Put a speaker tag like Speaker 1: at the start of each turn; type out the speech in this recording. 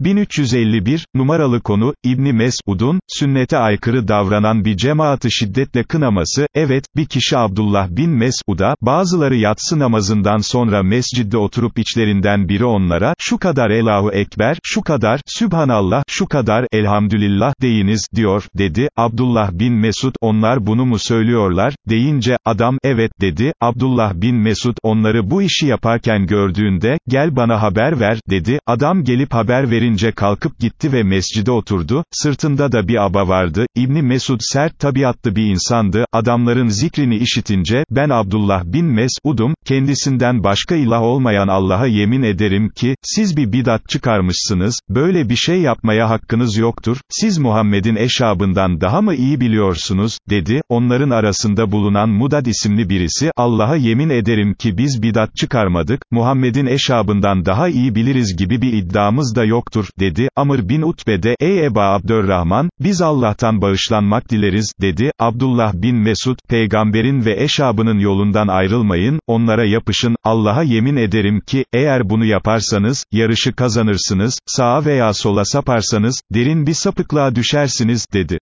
Speaker 1: 1351, numaralı konu, İbni Mesud'un, sünnete aykırı davranan bir cemaati şiddetle kınaması, evet, bir kişi Abdullah bin Mesud'a, bazıları yatsı namazından sonra mescidde oturup içlerinden biri onlara, şu kadar Elahu Ekber, şu kadar, Sübhanallah, şu kadar, Elhamdülillah deyiniz, diyor, dedi, Abdullah bin Mesud, onlar bunu mu söylüyorlar, deyince, adam, evet, dedi, Abdullah bin Mesud, onları bu işi yaparken gördüğünde, gel bana haber ver, dedi, adam gelip haber verince, gelince kalkıp gitti ve mescide oturdu, sırtında da bir aba vardı, İbni Mesud sert tabiatlı bir insandı, adamların zikrini işitince, ben Abdullah bin Mesud'um, kendisinden başka ilah olmayan Allah'a yemin ederim ki, siz bir bidat çıkarmışsınız, böyle bir şey yapmaya hakkınız yoktur, siz Muhammed'in eşabından daha mı iyi biliyorsunuz, dedi, onların arasında bulunan Mudad isimli birisi, Allah'a yemin ederim ki biz bidat çıkarmadık, Muhammed'in eşabından daha iyi biliriz gibi bir iddiamız da yoktur, dedi, Amr bin Utbe de, ey Eba Abdurrahman, biz Allah'tan bağışlanmak dileriz, dedi, Abdullah bin Mesud, peygamberin ve eşabının yolundan ayrılmayın, onlara yapışın, Allah'a yemin ederim ki, eğer bunu yaparsanız, yarışı kazanırsınız, sağa veya sola saparsanız, derin bir sapıklığa düşersiniz, dedi.